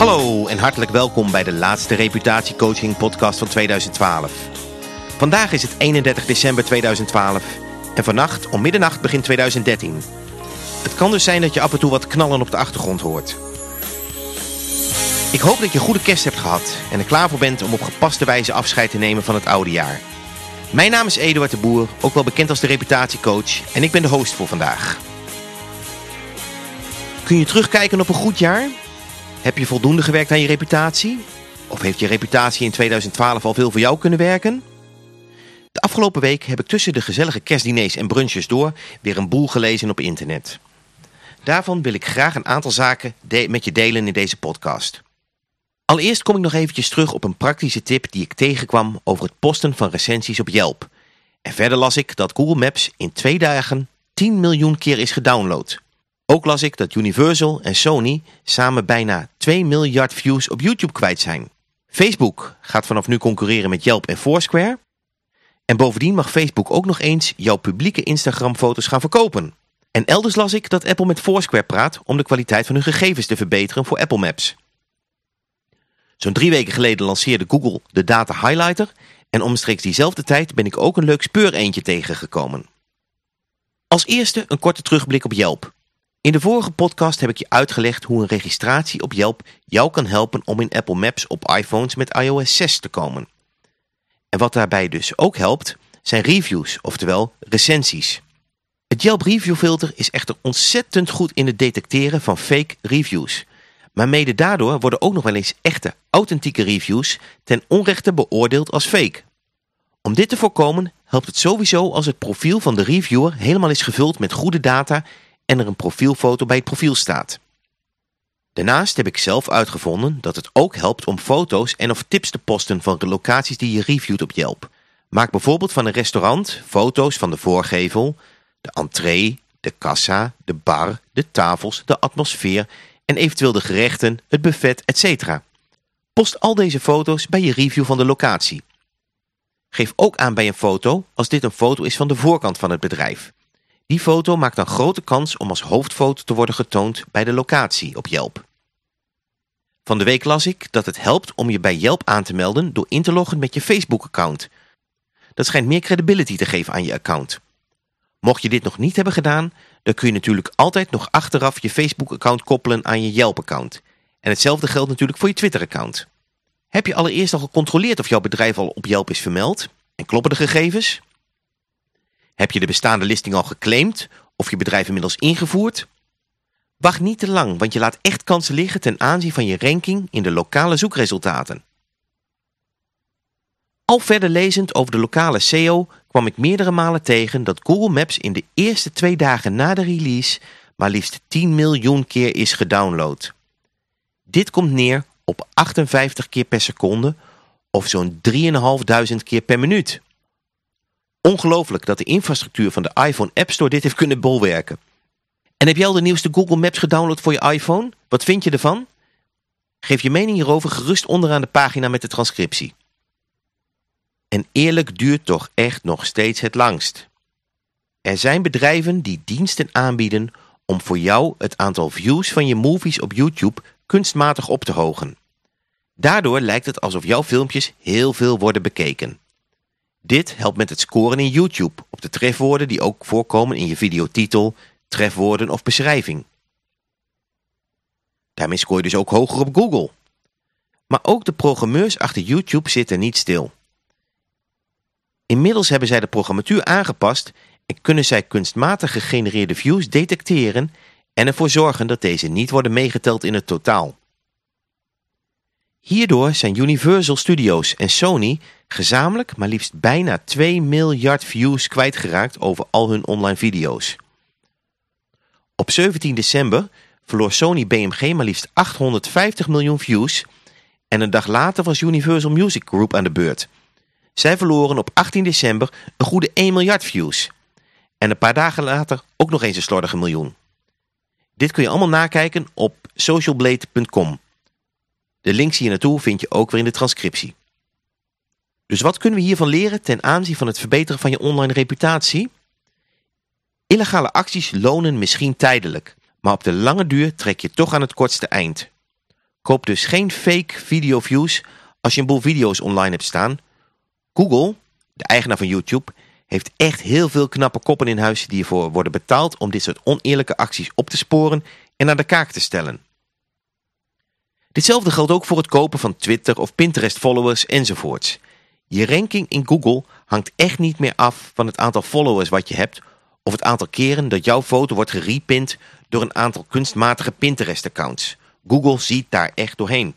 Hallo en hartelijk welkom bij de laatste reputatiecoaching podcast van 2012. Vandaag is het 31 december 2012 en vannacht om middernacht begint 2013. Het kan dus zijn dat je af en toe wat knallen op de achtergrond hoort. Ik hoop dat je een goede kerst hebt gehad en er klaar voor bent om op gepaste wijze afscheid te nemen van het oude jaar. Mijn naam is Eduard de Boer, ook wel bekend als de reputatiecoach en ik ben de host voor vandaag. Kun je terugkijken op een goed jaar? Heb je voldoende gewerkt aan je reputatie? Of heeft je reputatie in 2012 al veel voor jou kunnen werken? De afgelopen week heb ik tussen de gezellige kerstdiners en brunches door weer een boel gelezen op internet. Daarvan wil ik graag een aantal zaken met je delen in deze podcast. Allereerst kom ik nog eventjes terug op een praktische tip die ik tegenkwam over het posten van recensies op Yelp. En verder las ik dat Google Maps in twee dagen 10 miljoen keer is gedownload. Ook las ik dat Universal en Sony samen bijna 2 miljard views op YouTube kwijt zijn. Facebook gaat vanaf nu concurreren met Yelp en Foursquare. En bovendien mag Facebook ook nog eens jouw publieke Instagram foto's gaan verkopen. En elders las ik dat Apple met Foursquare praat om de kwaliteit van hun gegevens te verbeteren voor Apple Maps. Zo'n drie weken geleden lanceerde Google de Data Highlighter en omstreeks diezelfde tijd ben ik ook een leuk speureentje tegengekomen. Als eerste een korte terugblik op Yelp. In de vorige podcast heb ik je uitgelegd hoe een registratie op Yelp jou kan helpen om in Apple Maps op iPhones met iOS 6 te komen. En wat daarbij dus ook helpt, zijn reviews, oftewel recensies. Het Yelp Review Filter is echter ontzettend goed in het detecteren van fake reviews. Maar mede daardoor worden ook nog wel eens echte, authentieke reviews ten onrechte beoordeeld als fake. Om dit te voorkomen helpt het sowieso als het profiel van de reviewer helemaal is gevuld met goede data en er een profielfoto bij het profiel staat. Daarnaast heb ik zelf uitgevonden dat het ook helpt om foto's en of tips te posten van locaties die je reviewt op Yelp. Maak bijvoorbeeld van een restaurant foto's van de voorgevel, de entree, de kassa, de bar, de tafels, de atmosfeer en eventueel de gerechten, het buffet, etc. Post al deze foto's bij je review van de locatie. Geef ook aan bij een foto als dit een foto is van de voorkant van het bedrijf. Die foto maakt dan grote kans om als hoofdfoto te worden getoond bij de locatie op Yelp. Van de week las ik dat het helpt om je bij Yelp aan te melden door in te loggen met je Facebook-account. Dat schijnt meer credibility te geven aan je account. Mocht je dit nog niet hebben gedaan, dan kun je natuurlijk altijd nog achteraf je Facebook-account koppelen aan je Yelp-account. En hetzelfde geldt natuurlijk voor je Twitter-account. Heb je allereerst al gecontroleerd of jouw bedrijf al op Yelp is vermeld? En kloppen de gegevens? Heb je de bestaande listing al geclaimd of je bedrijf inmiddels ingevoerd? Wacht niet te lang, want je laat echt kansen liggen ten aanzien van je ranking in de lokale zoekresultaten. Al verder lezend over de lokale SEO kwam ik meerdere malen tegen dat Google Maps in de eerste twee dagen na de release maar liefst 10 miljoen keer is gedownload. Dit komt neer op 58 keer per seconde of zo'n 3.500 keer per minuut. Ongelooflijk dat de infrastructuur van de iPhone App Store dit heeft kunnen bolwerken. En heb jij al de nieuwste Google Maps gedownload voor je iPhone? Wat vind je ervan? Geef je mening hierover gerust onderaan de pagina met de transcriptie. En eerlijk duurt toch echt nog steeds het langst. Er zijn bedrijven die diensten aanbieden om voor jou het aantal views van je movies op YouTube kunstmatig op te hogen. Daardoor lijkt het alsof jouw filmpjes heel veel worden bekeken. Dit helpt met het scoren in YouTube op de trefwoorden die ook voorkomen in je videotitel, trefwoorden of beschrijving. Daarmee scoor je dus ook hoger op Google. Maar ook de programmeurs achter YouTube zitten niet stil. Inmiddels hebben zij de programmatuur aangepast en kunnen zij kunstmatig gegenereerde views detecteren en ervoor zorgen dat deze niet worden meegeteld in het totaal. Hierdoor zijn Universal Studios en Sony gezamenlijk maar liefst bijna 2 miljard views kwijtgeraakt over al hun online video's. Op 17 december verloor Sony BMG maar liefst 850 miljoen views en een dag later was Universal Music Group aan de beurt. Zij verloren op 18 december een goede 1 miljard views en een paar dagen later ook nog eens een slordige miljoen. Dit kun je allemaal nakijken op socialblade.com. De links hier naartoe vind je ook weer in de transcriptie. Dus wat kunnen we hiervan leren ten aanzien van het verbeteren van je online reputatie? Illegale acties lonen misschien tijdelijk, maar op de lange duur trek je toch aan het kortste eind. Koop dus geen fake video views als je een boel video's online hebt staan. Google, de eigenaar van YouTube, heeft echt heel veel knappe koppen in huis die ervoor worden betaald om dit soort oneerlijke acties op te sporen en naar de kaak te stellen. Ditzelfde geldt ook voor het kopen van Twitter of Pinterest followers enzovoorts. Je ranking in Google hangt echt niet meer af van het aantal followers wat je hebt of het aantal keren dat jouw foto wordt gerepind door een aantal kunstmatige Pinterest-accounts. Google ziet daar echt doorheen.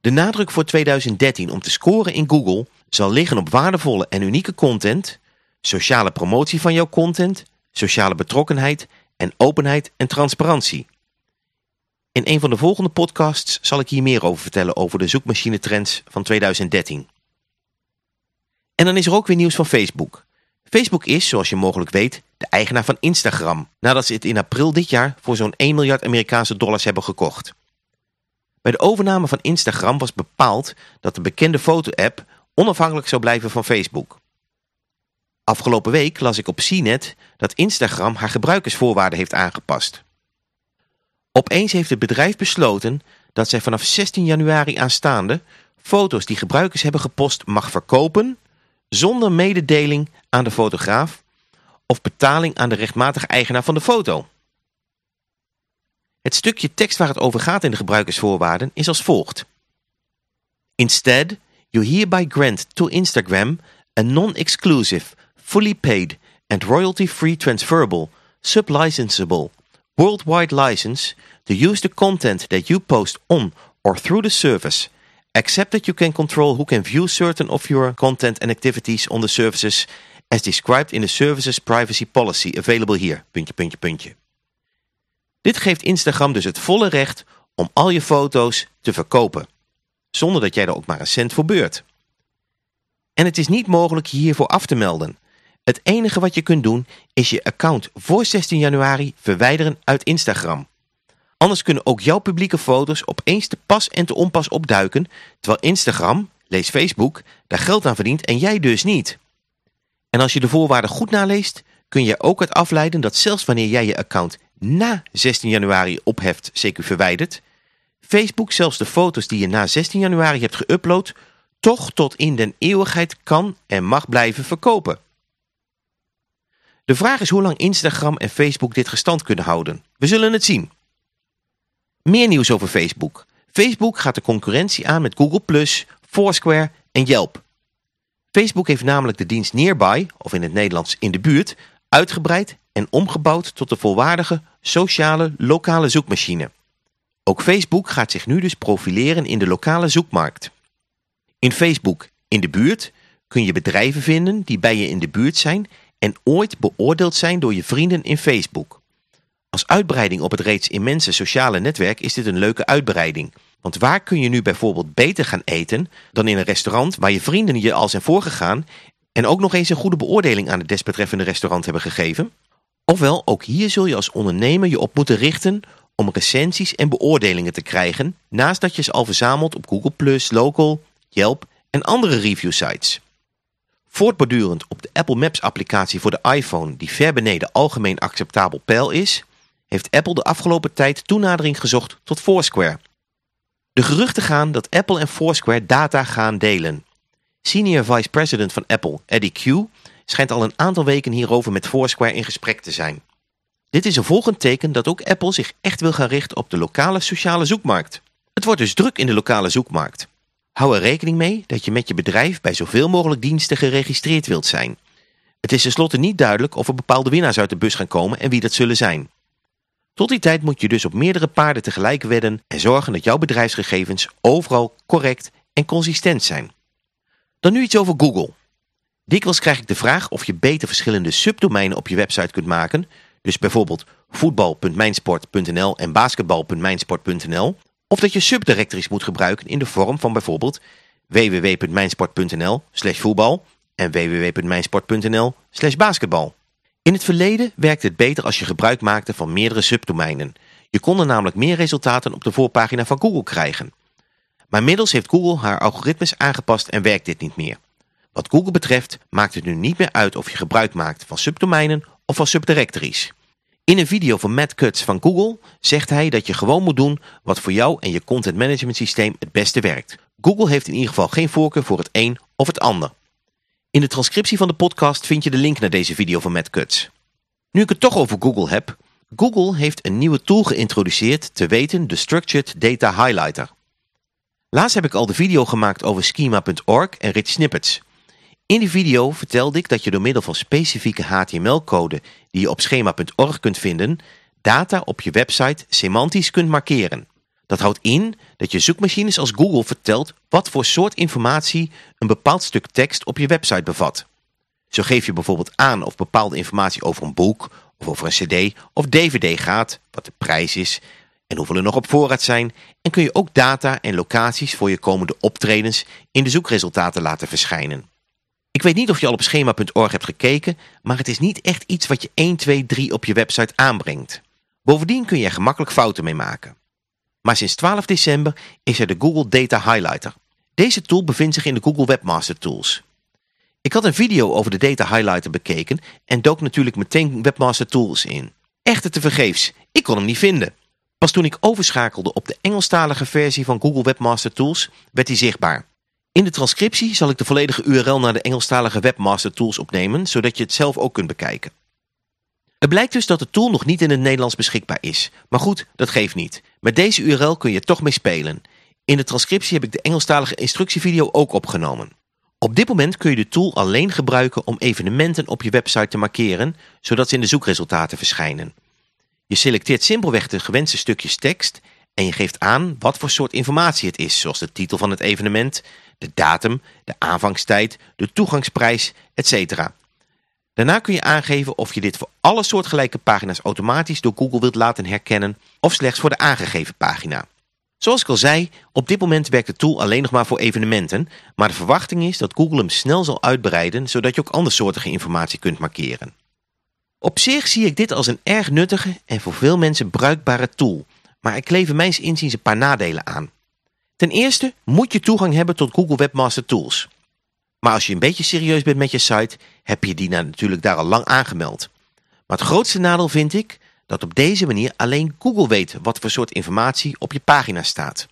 De nadruk voor 2013 om te scoren in Google zal liggen op waardevolle en unieke content, sociale promotie van jouw content, sociale betrokkenheid en openheid en transparantie. In een van de volgende podcasts zal ik hier meer over vertellen over de zoekmachine trends van 2013. En dan is er ook weer nieuws van Facebook. Facebook is, zoals je mogelijk weet, de eigenaar van Instagram, nadat ze het in april dit jaar voor zo'n 1 miljard Amerikaanse dollars hebben gekocht. Bij de overname van Instagram was bepaald dat de bekende foto-app onafhankelijk zou blijven van Facebook. Afgelopen week las ik op CNET dat Instagram haar gebruikersvoorwaarden heeft aangepast. Opeens heeft het bedrijf besloten dat zij vanaf 16 januari aanstaande foto's die gebruikers hebben gepost mag verkopen zonder mededeling aan de fotograaf of betaling aan de rechtmatige eigenaar van de foto. Het stukje tekst waar het over gaat in de gebruikersvoorwaarden is als volgt. Instead, you hereby grant to Instagram a non-exclusive, fully paid and royalty-free transferable, sublicensable, worldwide license to use the content that you post on or through the service, except that you can control who can view certain of your content and activities on the services as described in the services privacy policy available here. Dit geeft Instagram dus het volle recht om al je foto's te verkopen, zonder dat jij er ook maar een cent voor beurt. En het is niet mogelijk je hiervoor af te melden. Het enige wat je kunt doen is je account voor 16 januari verwijderen uit Instagram. Anders kunnen ook jouw publieke foto's opeens te pas en te onpas opduiken, terwijl Instagram, lees Facebook, daar geld aan verdient en jij dus niet. En als je de voorwaarden goed naleest, kun je ook uit afleiden dat zelfs wanneer jij je account na 16 januari opheft, CQ verwijderd, Facebook zelfs de foto's die je na 16 januari hebt geüpload, toch tot in den eeuwigheid kan en mag blijven verkopen. De vraag is hoe lang Instagram en Facebook dit gestand kunnen houden. We zullen het zien. Meer nieuws over Facebook. Facebook gaat de concurrentie aan met Google+, Foursquare en Yelp. Facebook heeft namelijk de dienst Nearby, of in het Nederlands in de buurt, uitgebreid en omgebouwd tot een volwaardige, sociale, lokale zoekmachine. Ook Facebook gaat zich nu dus profileren in de lokale zoekmarkt. In Facebook in de buurt kun je bedrijven vinden die bij je in de buurt zijn en ooit beoordeeld zijn door je vrienden in Facebook. Als uitbreiding op het reeds immense sociale netwerk is dit een leuke uitbreiding. Want waar kun je nu bijvoorbeeld beter gaan eten dan in een restaurant waar je vrienden je al zijn voorgegaan en ook nog eens een goede beoordeling aan het desbetreffende restaurant hebben gegeven? Ofwel, ook hier zul je als ondernemer je op moeten richten om recensies en beoordelingen te krijgen, naast dat je ze al verzamelt op Google+, Local, Yelp en andere review sites. Voortbordurend op de Apple Maps applicatie voor de iPhone die ver beneden algemeen acceptabel pijl is, heeft Apple de afgelopen tijd toenadering gezocht tot Foursquare. De geruchten gaan dat Apple en Foursquare data gaan delen. Senior Vice President van Apple, Eddie Q, schijnt al een aantal weken hierover met Foursquare in gesprek te zijn. Dit is een volgend teken dat ook Apple zich echt wil gaan richten op de lokale sociale zoekmarkt. Het wordt dus druk in de lokale zoekmarkt. Hou er rekening mee dat je met je bedrijf bij zoveel mogelijk diensten geregistreerd wilt zijn. Het is tenslotte niet duidelijk of er bepaalde winnaars uit de bus gaan komen en wie dat zullen zijn. Tot die tijd moet je dus op meerdere paarden tegelijk wedden en zorgen dat jouw bedrijfsgegevens overal correct en consistent zijn. Dan nu iets over Google. Dikwijls krijg ik de vraag of je beter verschillende subdomeinen op je website kunt maken, dus bijvoorbeeld voetbal.mijnsport.nl en basketbal.mijnsport.nl, of dat je subdirectories moet gebruiken in de vorm van bijvoorbeeld www.mijnsport.nl voetbal en www.mijnsport.nl basketbal. In het verleden werkte het beter als je gebruik maakte van meerdere subdomeinen. Je kon er namelijk meer resultaten op de voorpagina van Google krijgen. Maar inmiddels heeft Google haar algoritmes aangepast en werkt dit niet meer. Wat Google betreft maakt het nu niet meer uit of je gebruik maakt van subdomeinen of van subdirectories. In een video van Matt Cutts van Google zegt hij dat je gewoon moet doen wat voor jou en je content management systeem het beste werkt. Google heeft in ieder geval geen voorkeur voor het een of het ander. In de transcriptie van de podcast vind je de link naar deze video van Matt Cutts. Nu ik het toch over Google heb, Google heeft een nieuwe tool geïntroduceerd, te weten de Structured Data Highlighter. Laatst heb ik al de video gemaakt over schema.org en rich snippets. In die video vertelde ik dat je door middel van specifieke HTML-code die je op schema.org kunt vinden, data op je website semantisch kunt markeren. Dat houdt in dat je zoekmachines als Google vertelt wat voor soort informatie een bepaald stuk tekst op je website bevat. Zo geef je bijvoorbeeld aan of bepaalde informatie over een boek of over een cd of dvd gaat, wat de prijs is en hoeveel er nog op voorraad zijn en kun je ook data en locaties voor je komende optredens in de zoekresultaten laten verschijnen. Ik weet niet of je al op schema.org hebt gekeken, maar het is niet echt iets wat je 1, 2, 3 op je website aanbrengt. Bovendien kun je er gemakkelijk fouten mee maken. Maar sinds 12 december is er de Google Data Highlighter. Deze tool bevindt zich in de Google Webmaster Tools. Ik had een video over de Data Highlighter bekeken en dook natuurlijk meteen Webmaster Tools in. Echter te vergeefs, ik kon hem niet vinden. Pas toen ik overschakelde op de Engelstalige versie van Google Webmaster Tools werd hij zichtbaar. In de transcriptie zal ik de volledige URL naar de Engelstalige Webmaster Tools opnemen, zodat je het zelf ook kunt bekijken. Het blijkt dus dat de tool nog niet in het Nederlands beschikbaar is. Maar goed, dat geeft niet. Met deze URL kun je toch mee spelen. In de transcriptie heb ik de Engelstalige instructievideo ook opgenomen. Op dit moment kun je de tool alleen gebruiken om evenementen op je website te markeren, zodat ze in de zoekresultaten verschijnen. Je selecteert simpelweg de gewenste stukjes tekst en je geeft aan wat voor soort informatie het is, zoals de titel van het evenement, de datum, de aanvangstijd, de toegangsprijs, etc. Daarna kun je aangeven of je dit voor alle soortgelijke pagina's automatisch door Google wilt laten herkennen of slechts voor de aangegeven pagina. Zoals ik al zei, op dit moment werkt de tool alleen nog maar voor evenementen, maar de verwachting is dat Google hem snel zal uitbreiden zodat je ook andersoortige informatie kunt markeren. Op zich zie ik dit als een erg nuttige en voor veel mensen bruikbare tool, maar ik kleef mijns inziens een paar nadelen aan. Ten eerste moet je toegang hebben tot Google Webmaster Tools. Maar als je een beetje serieus bent met je site, heb je die natuurlijk daar al lang aangemeld. Maar het grootste nadeel vind ik dat op deze manier alleen Google weet wat voor soort informatie op je pagina staat.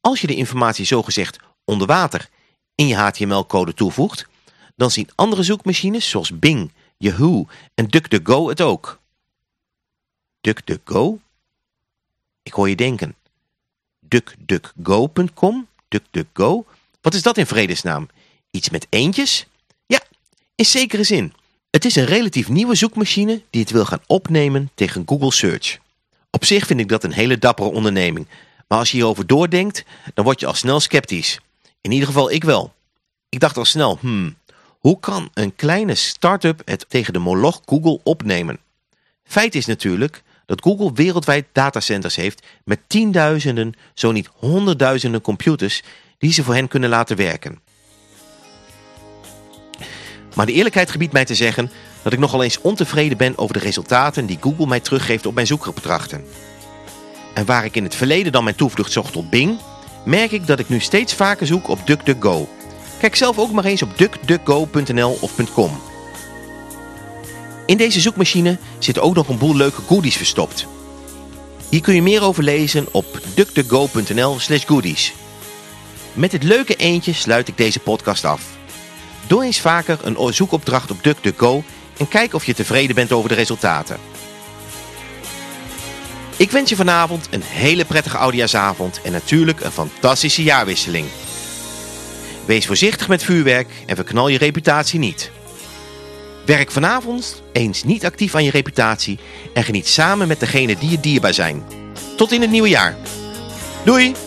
Als je de informatie zogezegd onder water in je HTML-code toevoegt, dan zien andere zoekmachines zoals Bing, Yahoo en DuckDuckGo het ook. DuckDuckGo? Ik hoor je denken. DuckDuckGo.com? DuckDuckGo? Wat is dat in vredesnaam? Iets met eentjes? Ja, in zekere zin. Het is een relatief nieuwe zoekmachine die het wil gaan opnemen tegen Google Search. Op zich vind ik dat een hele dappere onderneming. Maar als je hierover doordenkt, dan word je al snel sceptisch. In ieder geval ik wel. Ik dacht al snel, hmm, hoe kan een kleine start-up het tegen de moloch Google opnemen? Feit is natuurlijk dat Google wereldwijd datacenters heeft met tienduizenden, zo niet honderdduizenden computers die ze voor hen kunnen laten werken. Maar de eerlijkheid gebiedt mij te zeggen dat ik nogal eens ontevreden ben over de resultaten die Google mij teruggeeft op mijn zoekopdrachten. En waar ik in het verleden dan mijn toevlucht zocht tot Bing, merk ik dat ik nu steeds vaker zoek op DuckDuckGo. Kijk zelf ook maar eens op duckduckgo.nl of .com. In deze zoekmachine zitten ook nog een boel leuke goodies verstopt. Hier kun je meer over lezen op duckduckgo.nl slash goodies. Met dit leuke eentje sluit ik deze podcast af. Doe eens vaker een zoekopdracht op DuckDuckGo en kijk of je tevreden bent over de resultaten. Ik wens je vanavond een hele prettige oudjaarsavond en natuurlijk een fantastische jaarwisseling. Wees voorzichtig met vuurwerk en verknal je reputatie niet. Werk vanavond eens niet actief aan je reputatie en geniet samen met degenen die je dierbaar zijn. Tot in het nieuwe jaar. Doei!